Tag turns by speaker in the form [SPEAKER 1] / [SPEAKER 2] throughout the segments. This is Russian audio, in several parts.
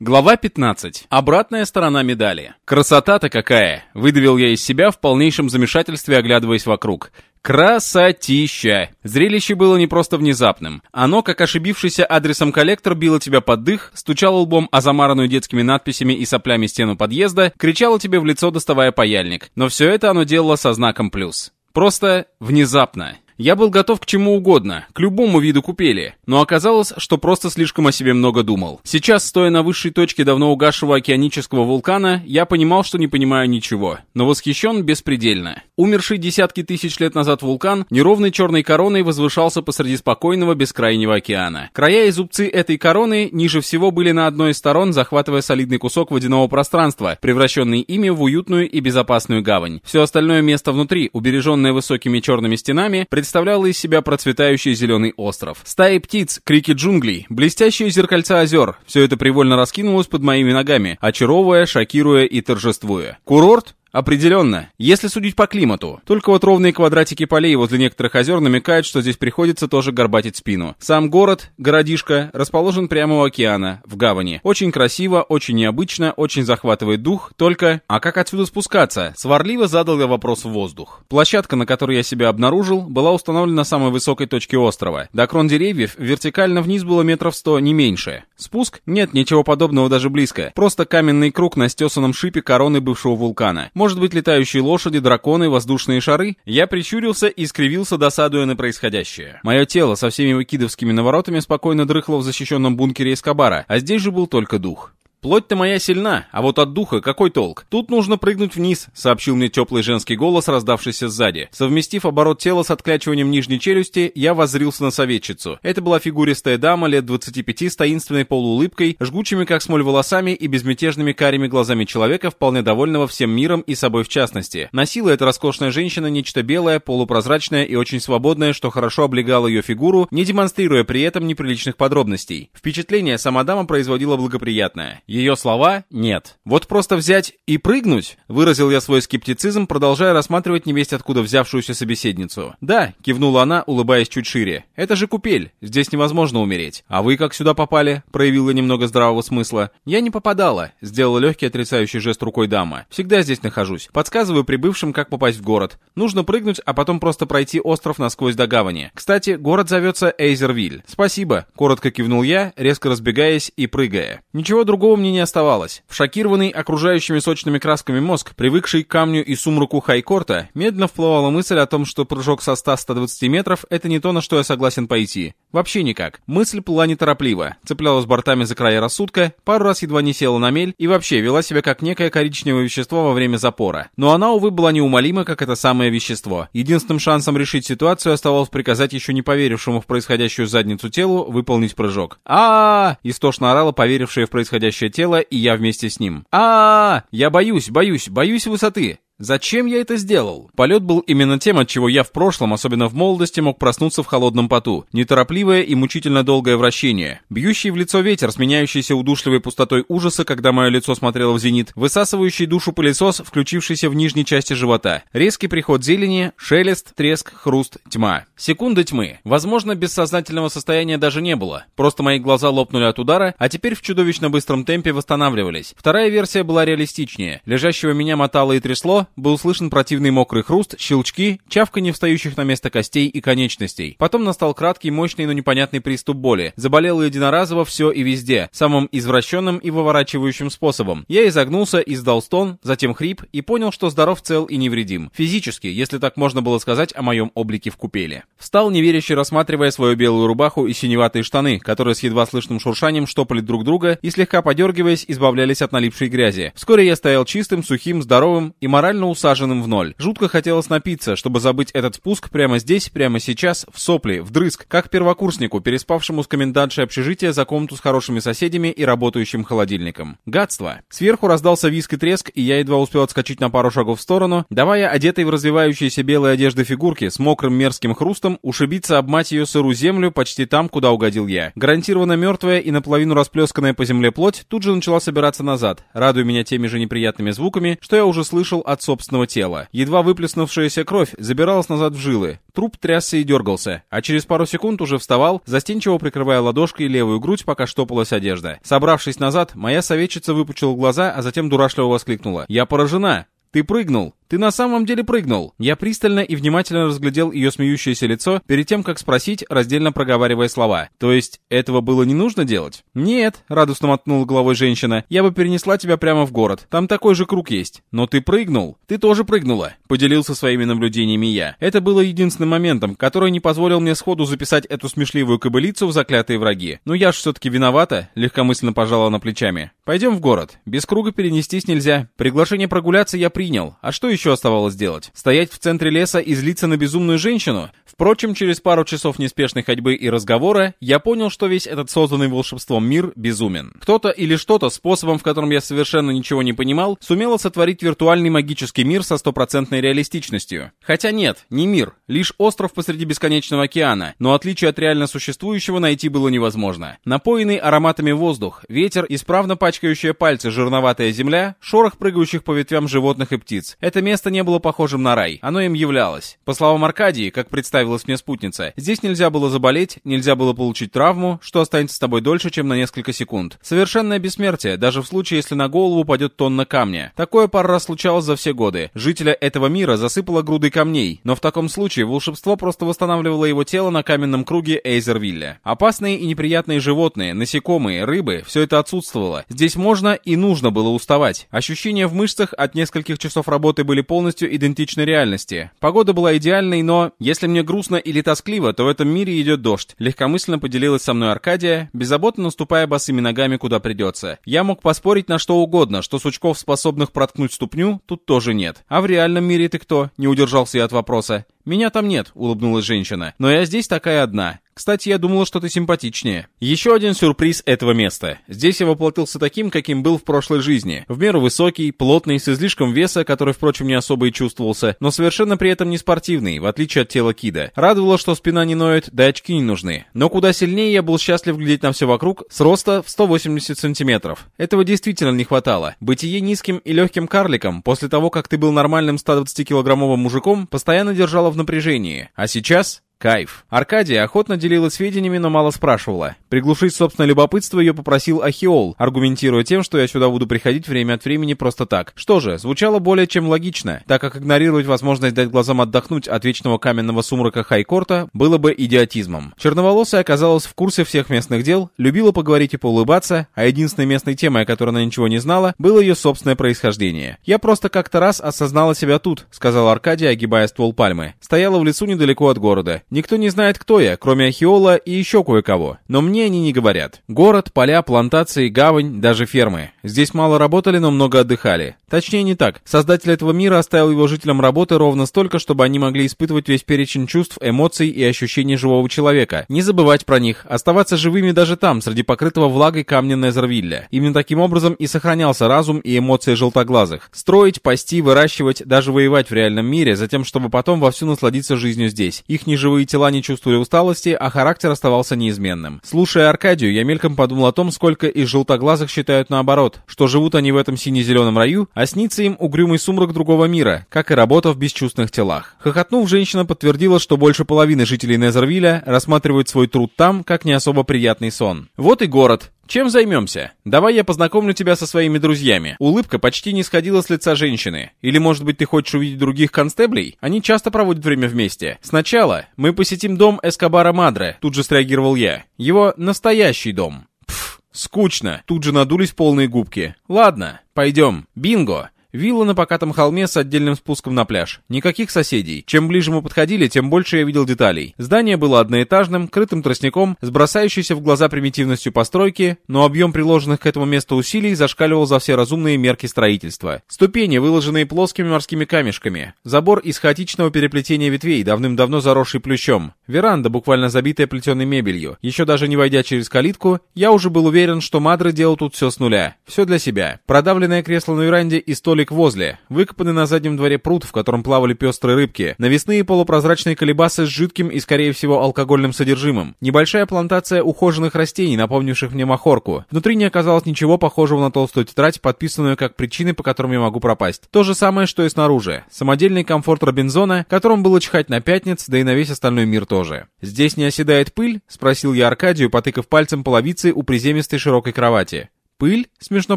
[SPEAKER 1] Глава 15. Обратная сторона медали. Красота-то какая! Выдавил я из себя в полнейшем замешательстве, оглядываясь вокруг. Красотища! Зрелище было не просто внезапным. Оно, как ошибившийся адресом коллектор, било тебя под дых, стучало лбом о замаранную детскими надписями и соплями стену подъезда, кричало тебе в лицо, доставая паяльник. Но все это оно делало со знаком плюс. Просто внезапно. Я был готов к чему угодно, к любому виду купели, но оказалось, что просто слишком о себе много думал. Сейчас, стоя на высшей точке давно угасшего океанического вулкана, я понимал, что не понимаю ничего, но восхищен беспредельно. Умерший десятки тысяч лет назад вулкан неровной черной короной возвышался посреди спокойного бескрайнего океана. Края и зубцы этой короны ниже всего были на одной из сторон, захватывая солидный кусок водяного пространства, превращенный ими в уютную и безопасную гавань. Все остальное место внутри, убереженное высокими черными стенами, представляла из себя процветающий зеленый остров. Стаи птиц, крики джунглей, блестящие зеркальца озер — все это привольно раскинулось под моими ногами, очаровывая, шокируя и торжествуя. Курорт? Определенно, если судить по климату. Только вот ровные квадратики полей возле некоторых озер намекают, что здесь приходится тоже горбатить спину. Сам город, городишко, расположен прямо у океана, в гавани. Очень красиво, очень необычно, очень захватывает дух, только... А как отсюда спускаться? Сварливо задал я вопрос в воздух. Площадка, на которой я себя обнаружил, была установлена на самой высокой точке острова. До крон деревьев вертикально вниз было метров сто, не меньше. Спуск? Нет, ничего подобного даже близко. Просто каменный круг на стесанном шипе короны бывшего вулкана. Может быть, летающие лошади, драконы, воздушные шары? Я прищурился и скривился, досадуя на происходящее. Мое тело со всеми выкидовскими наворотами спокойно дрыхло в защищенном бункере Эскобара, а здесь же был только дух. Плоть-то моя сильна, а вот от духа какой толк? Тут нужно прыгнуть вниз, сообщил мне теплый женский голос, раздавшийся сзади. Совместив оборот тела с отклячиванием нижней челюсти, я воззрился на советчицу. Это была фигуристая дама лет 25 с таинственной полуулыбкой, жгучими как смоль волосами и безмятежными карими глазами человека, вполне довольного всем миром и собой в частности. Носила эта роскошная женщина нечто белое, полупрозрачное и очень свободное, что хорошо облегало ее фигуру, не демонстрируя при этом неприличных подробностей. Впечатление сама дама производила благоприятное. Ее слова «нет». Вот просто взять и прыгнуть, выразил я свой скептицизм, продолжая рассматривать невесть откуда взявшуюся собеседницу. Да, кивнула она, улыбаясь чуть шире. Это же купель, здесь невозможно умереть. А вы как сюда попали? Проявила немного здравого смысла. Я не попадала, сделала легкий отрицающий жест рукой дама. Всегда здесь нахожусь. Подсказываю прибывшим, как попасть в город. Нужно прыгнуть, а потом просто пройти остров насквозь до гавани. Кстати, город зовется Эйзервиль. Спасибо, коротко кивнул я, резко разбегаясь и прыгая. Ничего другого мне не оставалось. В шокированный окружающими сочными красками мозг, привыкший к камню и сумраку хайкорта, медленно вплывала мысль о том, что прыжок со 100-120 метров — это не то, на что я согласен пойти. Вообще никак. Мысль плыла неторопливо, цеплялась бортами за края рассудка, пару раз едва не села на мель и вообще вела себя как некое коричневое вещество во время запора. Но она, увы, была неумолима, как это самое вещество. Единственным шансом решить ситуацию оставалось приказать еще не поверившему в происходящую задницу телу выполнить прыжок. а, -а, -а Истошно орала поверившая в происходящее тело, и я вместе с ним. а, -а, -а Я боюсь, боюсь, боюсь высоты. Зачем я это сделал? Полет был именно тем, от чего я в прошлом, особенно в молодости, мог проснуться в холодном поту. Неторопливое и мучительно долгое вращение. Бьющий в лицо ветер, сменяющийся удушливой пустотой ужаса, когда мое лицо смотрело в зенит. Высасывающий душу пылесос, включившийся в нижней части живота. Резкий приход зелени, шелест, треск, хруст, тьма. Секунды тьмы. Возможно, бессознательного состояния даже не было. Просто мои глаза лопнули от удара, а теперь в чудовищно быстром темпе восстанавливались. Вторая версия была реалистичнее. Лежащего меня мотало и трясло, был слышен противный мокрый хруст, щелчки, чавканье встающих на место костей и конечностей. Потом настал краткий, мощный, но непонятный приступ боли. Заболело единоразово все и везде, самым извращенным и выворачивающим способом. Я изогнулся, издал стон, затем хрип и понял, что здоров цел и невредим. Физически, если так можно было сказать о моем облике в купели. Встал неверяще, рассматривая свою белую рубаху и синеватые штаны, которые с едва слышным шуршанием штопали друг друга и слегка подергиваясь, избавлялись от налипшей грязи. Вскоре я стоял чистым, сухим, здоровым и морально морально усаженным в ноль. Жутко хотелось напиться, чтобы забыть этот спуск прямо здесь, прямо сейчас, в сопли, вдрызг, как первокурснику, переспавшему с комендантшей общежития за комнату с хорошими соседями и работающим холодильником. Гадство. Сверху раздался виск и треск, и я едва успел отскочить на пару шагов в сторону, давая одетой в развивающиеся белые одежды фигурки с мокрым мерзким хрустом ушибиться об мать ее сырую землю почти там, куда угодил я. Гарантированно мертвая и наполовину расплесканная по земле плоть тут же начала собираться назад, радуя меня теми же неприятными звуками, что я уже слышал от собственного тела. Едва выплеснувшаяся кровь забиралась назад в жилы. Труп трясся и дергался, а через пару секунд уже вставал, застенчиво прикрывая ладошкой левую грудь, пока штопалась одежда. Собравшись назад, моя советчица выпучила глаза, а затем дурашливо воскликнула. «Я поражена! Ты прыгнул! Ты на самом деле прыгнул!» Я пристально и внимательно разглядел ее смеющееся лицо перед тем, как спросить, раздельно проговаривая слова. «То есть, этого было не нужно делать?» «Нет», — радостно мотнула головой женщина, «я бы перенесла тебя прямо в город. Там такой же круг есть. Но ты прыгнул. Ты тоже прыгнула», — поделился своими наблюдениями я. Это было единственным моментом, который не позволил мне сходу записать эту смешливую кобылицу в заклятые враги. «Ну я ж все-таки виновата», — легкомысленно пожала на плечами. «Пойдем в город. Без круга перенестись нельзя. Приглашение прогуляться я принял. А что еще?» Еще оставалось делать? Стоять в центре леса и злиться на безумную женщину? Впрочем, через пару часов неспешной ходьбы и разговора, я понял, что весь этот созданный волшебством мир безумен. Кто-то или что-то, способом, в котором я совершенно ничего не понимал, сумело сотворить виртуальный магический мир со стопроцентной реалистичностью. Хотя нет, не мир, лишь остров посреди бесконечного океана, но отличие от реально существующего найти было невозможно. Напоенный ароматами воздух, ветер, исправно пачкающие пальцы жирноватая земля, шорох прыгающих по ветвям животных и птиц. Это место не было похожим на рай, оно им являлось. По словам Аркадии, как представилась мне спутница, здесь нельзя было заболеть, нельзя было получить травму, что останется с тобой дольше, чем на несколько секунд. Совершенное бессмертие, даже в случае, если на голову упадет тонна камня. Такое пару раз случалось за все годы. Жителя этого мира засыпало грудой камней, но в таком случае волшебство просто восстанавливало его тело на каменном круге Эйзервилля. Опасные и неприятные животные, насекомые, рыбы, все это отсутствовало. Здесь можно и нужно было уставать. Ощущения в мышцах от нескольких часов работы были полностью идентичны реальности. Погода была идеальной, но если мне грустно или тоскливо, то в этом мире идет дождь. Легкомысленно поделилась со мной Аркадия, беззаботно наступая босыми ногами куда придется. Я мог поспорить на что угодно, что сучков, способных проткнуть ступню, тут тоже нет. А в реальном мире ты кто? Не удержался я от вопроса. «Меня там нет», — улыбнулась женщина. «Но я здесь такая одна. Кстати, я думала, что ты симпатичнее. Еще один сюрприз этого места. Здесь я воплотился таким, каким был в прошлой жизни. В меру высокий, плотный, с излишком веса, который, впрочем, не особо и чувствовался, но совершенно при этом не спортивный, в отличие от тела Кида. Радовало, что спина не ноет, да очки не нужны. Но куда сильнее я был счастлив глядеть на все вокруг с роста в 180 сантиметров. Этого действительно не хватало. Бытие низким и легким карликом, после того, как ты был нормальным 120-килограммовым мужиком, постоянно держало в напряжении. А сейчас Кайф. Аркадия охотно делилась сведениями, но мало спрашивала. Приглушить собственное любопытство ее попросил Ахиол, аргументируя тем, что я сюда буду приходить время от времени просто так. Что же, звучало более чем логично, так как игнорировать возможность дать глазам отдохнуть от вечного каменного сумрака Хайкорта было бы идиотизмом. Черноволосая оказалась в курсе всех местных дел, любила поговорить и поулыбаться, а единственной местной темой, о которой она ничего не знала, было ее собственное происхождение. «Я просто как-то раз осознала себя тут», — сказала Аркадия, огибая ствол пальмы. Стояла в лесу недалеко от города. Никто не знает, кто я, кроме Ахиола и еще кое-кого. Но мне они не говорят. Город, поля, плантации, гавань, даже фермы. Здесь мало работали, но много отдыхали. Точнее, не так. Создатель этого мира оставил его жителям работы ровно столько, чтобы они могли испытывать весь перечень чувств, эмоций и ощущений живого человека. Не забывать про них, оставаться живыми даже там, среди покрытого влагой камня Незервилля. Именно таким образом и сохранялся разум и эмоции желтоглазых. Строить, пасти, выращивать, даже воевать в реальном мире, затем чтобы потом вовсю насладиться жизнью здесь. Их неживые и тела не чувствовали усталости, а характер оставался неизменным. Слушая Аркадию, я мельком подумал о том, сколько из желтоглазых считают наоборот, что живут они в этом сине-зеленом раю, а снится им угрюмый сумрак другого мира, как и работа в бесчувственных телах. Хохотнув, женщина подтвердила, что больше половины жителей Незервилля рассматривают свой труд там, как не особо приятный сон. Вот и город. «Чем займемся? Давай я познакомлю тебя со своими друзьями». Улыбка почти не сходила с лица женщины. Или, может быть, ты хочешь увидеть других констеблей? Они часто проводят время вместе. Сначала мы посетим дом Эскобара Мадре, тут же среагировал я. Его настоящий дом. Пф, скучно. Тут же надулись полные губки. Ладно, пойдем. Бинго. Вилла на покатом холме с отдельным спуском на пляж. Никаких соседей. Чем ближе мы подходили, тем больше я видел деталей. Здание было одноэтажным, крытым тростником, с бросающейся в глаза примитивностью постройки, но объем приложенных к этому месту усилий зашкаливал за все разумные мерки строительства. Ступени, выложенные плоскими морскими камешками. Забор из хаотичного переплетения ветвей, давным-давно заросший плющом. Веранда, буквально забитая плетеной мебелью. Еще даже не войдя через калитку, я уже был уверен, что Мадре делал тут все с нуля. Все для себя. Продавленное кресло на веранде и столик дворик возле, выкопанный на заднем дворе пруд, в котором плавали пестрые рыбки, навесные полупрозрачные колебасы с жидким и, скорее всего, алкогольным содержимым, небольшая плантация ухоженных растений, напомнивших мне махорку. Внутри не оказалось ничего похожего на толстую тетрадь, подписанную как причины, по которым я могу пропасть. То же самое, что и снаружи. Самодельный комфорт Робинзона, которым было чихать на пятниц, да и на весь остальной мир тоже. «Здесь не оседает пыль?» — спросил я Аркадию, потыкав пальцем половицы у приземистой широкой кровати. «Пыль?» — смешно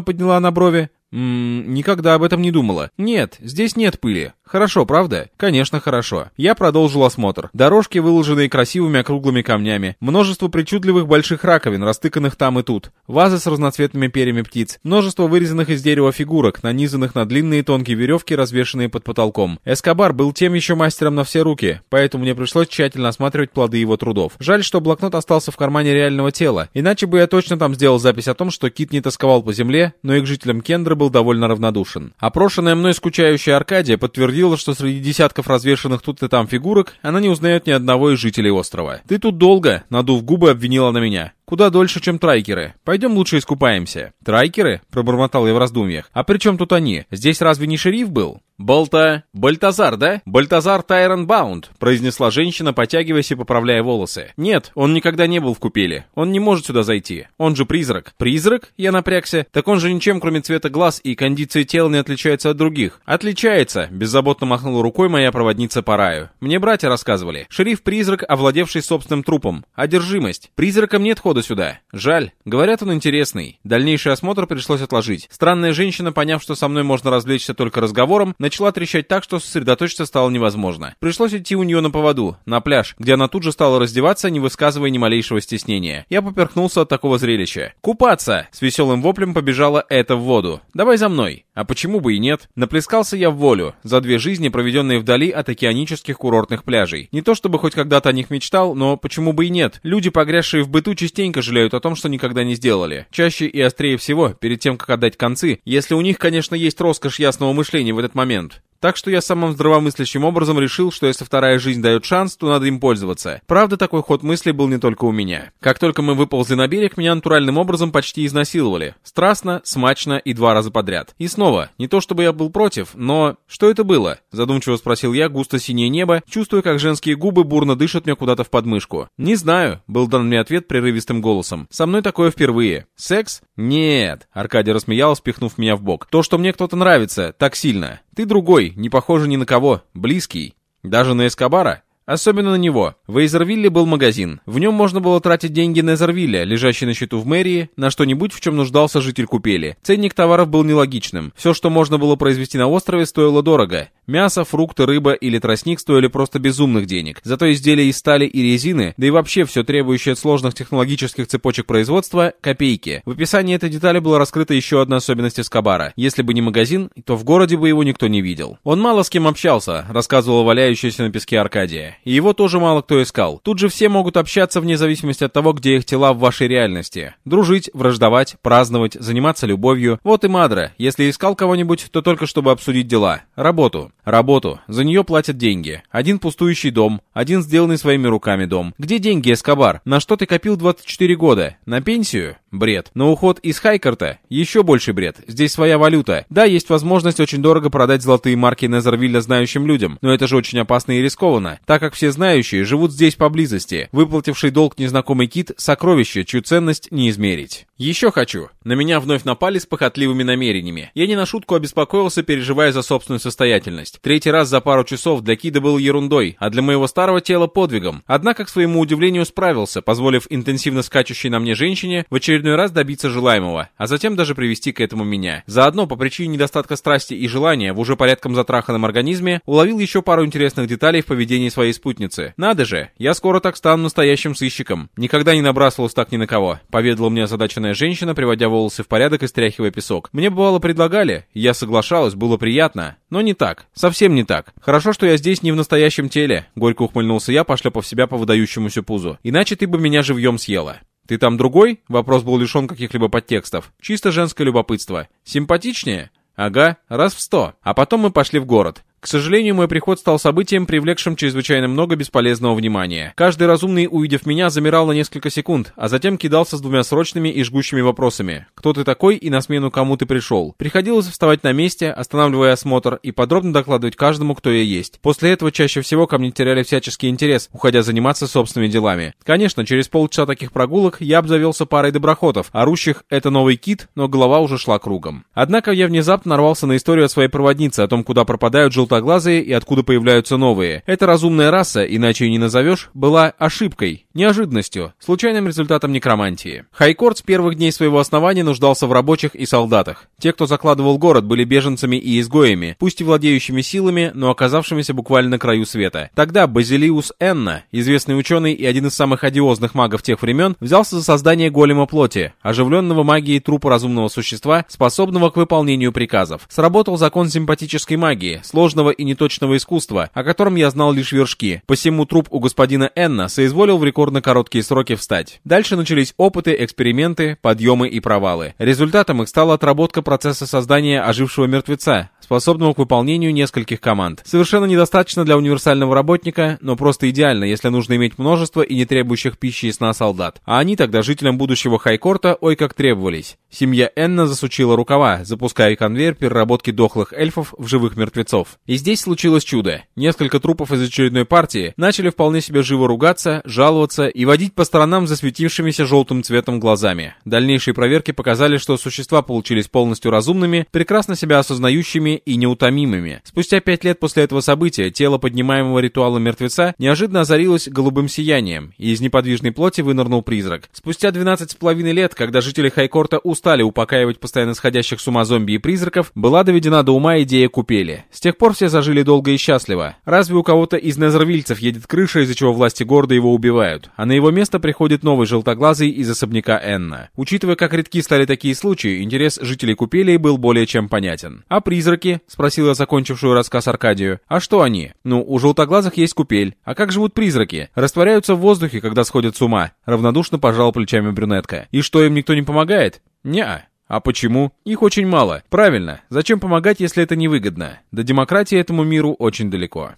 [SPEAKER 1] подняла она брови. «Ммм, никогда об этом не думала. Нет, здесь нет пыли. Хорошо, правда? Конечно, хорошо. Я продолжил осмотр. Дорожки, выложенные красивыми округлыми камнями. Множество причудливых больших раковин, растыканных там и тут. Вазы с разноцветными перьями птиц. Множество вырезанных из дерева фигурок, нанизанных на длинные тонкие веревки, развешанные под потолком. Эскобар был тем еще мастером на все руки, поэтому мне пришлось тщательно осматривать плоды его трудов. Жаль, что блокнот остался в кармане реального тела, иначе бы я точно там сделал запись о том, что кит не тосковал по земле, но и к жителям Кендра был довольно равнодушен. Опрошенная мной скучающая Аркадия подтвердила, что среди десятков развешанных тут и там фигурок она не узнает ни одного из жителей острова. «Ты тут долго», — надув губы, обвинила на меня. Куда дольше, чем трайкеры. Пойдем лучше искупаемся. Трайкеры? Пробормотал я в раздумьях. А при чем тут они? Здесь разве не шериф был? «Болта... Бальтазар, да? Бальтазар Тайрон Баунд», — произнесла женщина, потягиваясь и поправляя волосы. «Нет, он никогда не был в купели. Он не может сюда зайти. Он же призрак». «Призрак?» — я напрягся. «Так он же ничем, кроме цвета глаз и кондиции тела, не отличается от других». «Отличается», — беззаботно махнула рукой моя проводница по раю. «Мне братья рассказывали. Шериф-призрак, овладевший собственным трупом. Одержимость. Призракам нет хода сюда. Жаль. Говорят, он интересный. Дальнейший осмотр пришлось отложить. Странная женщина, поняв, что со мной можно развлечься только разговором, начала трещать так, что сосредоточиться стало невозможно. Пришлось идти у нее на поводу, на пляж, где она тут же стала раздеваться, не высказывая ни малейшего стеснения. Я поперхнулся от такого зрелища. «Купаться!» С веселым воплем побежала это в воду. «Давай за мной!» А почему бы и нет? Наплескался я в волю, за две жизни, проведенные вдали от океанических курортных пляжей. Не то чтобы хоть когда-то о них мечтал, но почему бы и нет? Люди, погрязшие в быту, частенько жалеют о том, что никогда не сделали. Чаще и острее всего, перед тем, как отдать концы, если у них, конечно, есть роскошь ясного мышления в этот момент. Так что я самым здравомыслящим образом решил, что если вторая жизнь дает шанс, то надо им пользоваться. Правда, такой ход мысли был не только у меня. Как только мы выползли на берег, меня натуральным образом почти изнасиловали. Страстно, смачно и два раза подряд. И снова, не то чтобы я был против, но... Что это было? Задумчиво спросил я, густо синее небо, чувствуя, как женские губы бурно дышат мне куда-то в подмышку. Не знаю, был дан мне ответ прерывистым голосом. Со мной такое впервые. Секс? Нет. Аркадий рассмеялся, пихнув меня в бок. То, что мне кто-то нравится, так сильно. Ты другой, не похожий ни на кого, близкий. Даже на Эскобара? Особенно на него. В Эйзервилле был магазин. В нем можно было тратить деньги Незервилля, лежащий на счету в мэрии, на что-нибудь, в чем нуждался житель Купели. Ценник товаров был нелогичным. Все, что можно было произвести на острове, стоило дорого. Мясо, фрукты, рыба или тростник стоили просто безумных денег. Зато изделия из стали и резины, да и вообще все требующее сложных технологических цепочек производства, копейки. В описании этой детали была раскрыта еще одна особенность Эскобара. Если бы не магазин, то в городе бы его никто не видел. Он мало с кем общался, рассказывала валяющаяся на песке Аркадия и его тоже мало кто искал. Тут же все могут общаться вне зависимости от того, где их тела в вашей реальности. Дружить, враждовать, праздновать, заниматься любовью. Вот и Мадра. Если искал кого-нибудь, то только чтобы обсудить дела. Работу. Работу. За нее платят деньги. Один пустующий дом, один сделанный своими руками дом. Где деньги, Эскобар? На что ты копил 24 года? На пенсию? Бред. На уход из Хайкарта? Еще больше бред. Здесь своя валюта. Да, есть возможность очень дорого продать золотые марки Незервилля знающим людям, но это же очень опасно и рискованно, так как все знающие живут здесь поблизости. Выплативший долг незнакомый кит – сокровище, чью ценность не измерить. Еще хочу. На меня вновь напали с похотливыми намерениями. Я не на шутку обеспокоился, переживая за собственную состоятельность. Третий раз за пару часов для Кида был ерундой, а для моего старого тела подвигом. Однако, к своему удивлению, справился, позволив интенсивно скачущей на мне женщине в очередной раз добиться желаемого, а затем даже привести к этому меня. Заодно, по причине недостатка страсти и желания в уже порядком затраханном организме, уловил еще пару интересных деталей в поведении своей спутницы. Надо же, я скоро так стану настоящим сыщиком. Никогда не набрасывался так ни на кого, поведала мне озадаченная женщина, приводя волосы в порядок и стряхивая песок. Мне бывало предлагали, я соглашалась, было приятно, но не так, совсем не так. Хорошо, что я здесь не в настоящем теле, горько ухмыльнулся я, пошлепав себя по выдающемуся пузу. Иначе ты бы меня живьем съела. «Ты там другой?» Вопрос был лишен каких-либо подтекстов. Чисто женское любопытство. «Симпатичнее?» Ага, раз в сто. А потом мы пошли в город. К сожалению, мой приход стал событием, привлекшим чрезвычайно много бесполезного внимания. Каждый разумный, увидев меня, замирал на несколько секунд, а затем кидался с двумя срочными и жгущими вопросами. Кто ты такой и на смену кому ты пришел? Приходилось вставать на месте, останавливая осмотр и подробно докладывать каждому, кто я есть. После этого чаще всего ко мне теряли всяческий интерес, уходя заниматься собственными делами. Конечно, через полчаса таких прогулок я обзавелся парой доброхотов, орущих «это новый кит», но голова уже шла кругом. Однако я внезапно нарвался на историю от своей проводницы о том, куда пропадают желтые желтоглазые и откуда появляются новые. Эта разумная раса, иначе и не назовешь, была ошибкой, неожиданностью, случайным результатом некромантии. Хайкорт с первых дней своего основания нуждался в рабочих и солдатах. Те, кто закладывал город, были беженцами и изгоями, пусть и владеющими силами, но оказавшимися буквально на краю света. Тогда Базилиус Энна, известный ученый и один из самых одиозных магов тех времен, взялся за создание голема плоти, оживленного магией трупа разумного существа, способного к выполнению приказов. Сработал закон симпатической магии, сложный сложного и неточного искусства, о котором я знал лишь вершки. Посему труп у господина Энна соизволил в рекордно короткие сроки встать. Дальше начались опыты, эксперименты, подъемы и провалы. Результатом их стала отработка процесса создания ожившего мертвеца, способного к выполнению нескольких команд. Совершенно недостаточно для универсального работника, но просто идеально, если нужно иметь множество и не требующих пищи и сна солдат. А они тогда жителям будущего Хайкорта ой как требовались. Семья Энна засучила рукава, запуская конвейер переработки дохлых эльфов в живых мертвецов. И здесь случилось чудо. Несколько трупов из очередной партии начали вполне себе живо ругаться, жаловаться и водить по сторонам засветившимися желтым цветом глазами. Дальнейшие проверки показали, что существа получились полностью разумными, прекрасно себя осознающими и неутомимыми. Спустя пять лет после этого события тело поднимаемого ритуала мертвеца неожиданно озарилось голубым сиянием, и из неподвижной плоти вынырнул призрак. Спустя 12 с половиной лет, когда жители Хайкорта устали упокаивать постоянно сходящих с ума зомби и призраков, была доведена до ума идея купели. С тех пор все зажили долго и счастливо. Разве у кого-то из незервильцев едет крыша, из-за чего власти города его убивают, а на его место приходит новый желтоглазый из особняка Энна. Учитывая, как редки стали такие случаи, интерес жителей купелей был более чем понятен. А призраки призраки?» — спросила закончившую рассказ Аркадию. «А что они? Ну, у желтоглазых есть купель. А как живут призраки? Растворяются в воздухе, когда сходят с ума». Равнодушно пожал плечами брюнетка. «И что, им никто не помогает?» «Не-а». А почему? Их очень мало. Правильно. Зачем помогать, если это невыгодно? До демократии этому миру очень далеко.